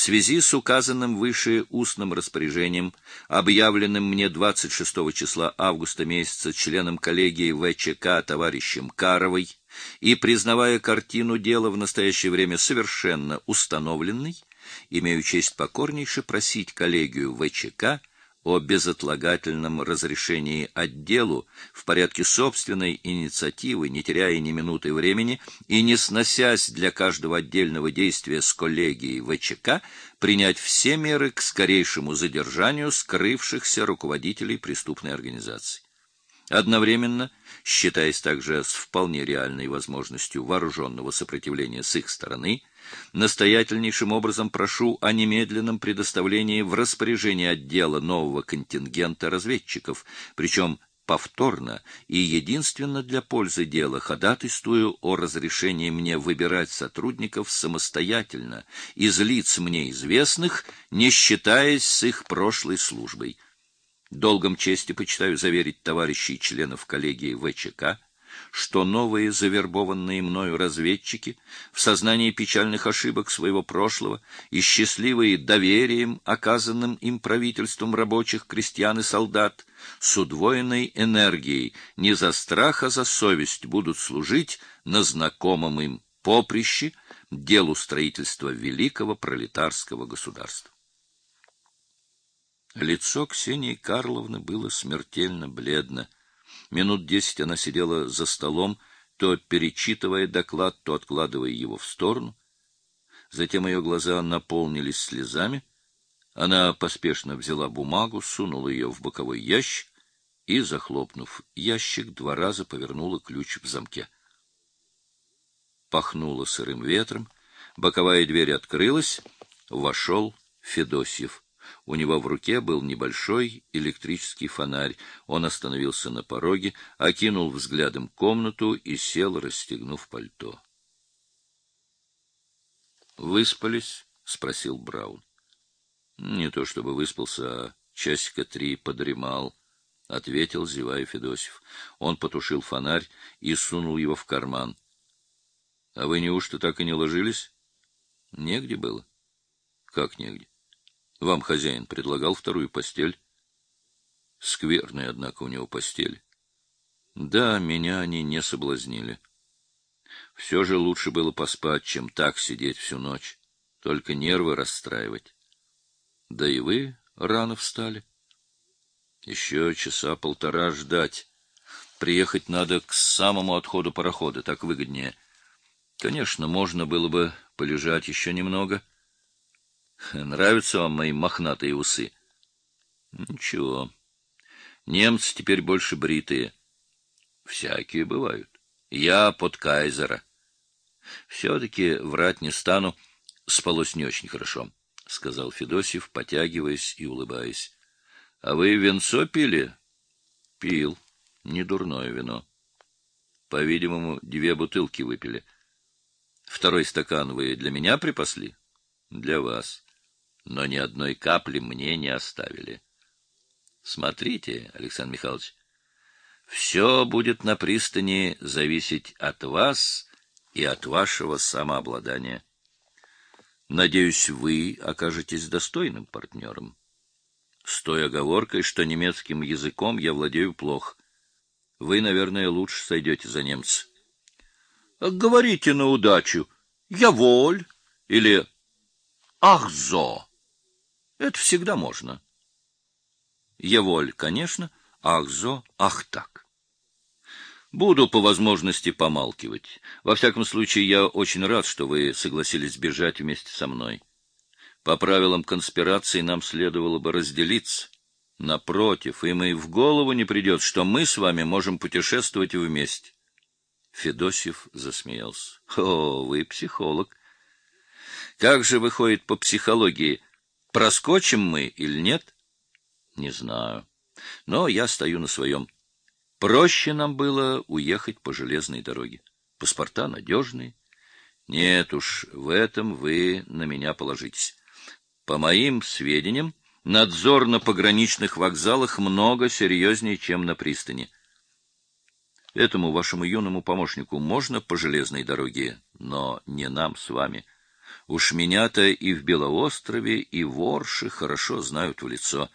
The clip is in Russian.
В связи с указанным выше устным распоряжением, объявленным мне 26 числа августа месяца членом коллегии ВЧК товарищем Каровой, и признавая картину дела в настоящее время совершенно установленной, имею честь покорнейше просить коллегию ВЧК о безотлагательном разрешении отделу в порядке собственной инициативы, не теряя ни минуты времени и не сносясь для каждого отдельного действия с коллегией ВЧК, принять все меры к скорейшему задержанию скрывшихся руководителей преступной организации. Одновременно, считаясь также с вполне реальной возможностью вооруженного сопротивления с их стороны, настоятельнейшим образом прошу о немедленном предоставлении в распоряжение отдела нового контингента разведчиков, причем повторно и единственно для пользы дела ходатайствую о разрешении мне выбирать сотрудников самостоятельно из лиц мне известных, не считаясь с их прошлой службой. Долгом чести почитаю заверить товарищей членов коллегии ВЧК, что новые завербованные мною разведчики в сознании печальных ошибок своего прошлого и счастливые доверием, оказанным им правительством рабочих, крестьян и солдат, с удвоенной энергией, не за страх, а за совесть будут служить на знакомом им поприще делу строительства великого пролетарского государства. Лицо Ксении Карловны было смертельно бледно. Минут десять она сидела за столом, то перечитывая доклад, то откладывая его в сторону. Затем ее глаза наполнились слезами. Она поспешно взяла бумагу, сунула ее в боковой ящик и, захлопнув ящик, два раза повернула ключ в замке. Пахнуло сырым ветром, боковая дверь открылась, вошел Федосьев. У него в руке был небольшой электрический фонарь. Он остановился на пороге, окинул взглядом комнату и сел, расстегнув пальто. «Выспались?» — спросил Браун. «Не то чтобы выспался, а часика три подремал», — ответил, зевая Федосев. Он потушил фонарь и сунул его в карман. «А вы неужто так и не ложились?» «Негде было». «Как негде?» Вам хозяин предлагал вторую постель. Скверная, однако, у него постель. Да, меня они не соблазнили. Все же лучше было поспать, чем так сидеть всю ночь, только нервы расстраивать. Да и вы рано встали. Еще часа полтора ждать. Приехать надо к самому отходу парохода, так выгоднее. Конечно, можно было бы полежать еще немного, Нравятся вам мои мохнатые усы? Ничего. Немцы теперь больше бритые. Всякие бывают. Я под кайзера. Все-таки врать не стану. Спалось не очень хорошо, — сказал Федосев, потягиваясь и улыбаясь. — А вы венцо пили? — Пил. Недурное вино. По-видимому, две бутылки выпили. Второй стакан вы для меня припасли? — Для вас но ни одной капли мне не оставили. Смотрите, Александр Михайлович, все будет на пристани зависеть от вас и от вашего самообладания. Надеюсь, вы окажетесь достойным партнером. С той оговоркой, что немецким языком я владею плохо. Вы, наверное, лучше сойдете за немца. Говорите на удачу. Я воль или ах зо. Это всегда можно. Еволь, конечно, ах зо, ах так. Буду по возможности помалкивать. Во всяком случае, я очень рад, что вы согласились бежать вместе со мной. По правилам конспирации нам следовало бы разделиться. Напротив, им и в голову не придет, что мы с вами можем путешествовать вместе. Федосьев засмеялся. — О, вы психолог. Как же выходит по психологии Проскочим мы или нет? Не знаю. Но я стою на своем. Проще нам было уехать по железной дороге. Паспорта надежные. Нет уж, в этом вы на меня положитесь. По моим сведениям, надзор на пограничных вокзалах много серьезнее, чем на пристани. Этому вашему юному помощнику можно по железной дороге, но не нам с вами. Уж меня-то и в Белоострове, и в Орше хорошо знают в лицо.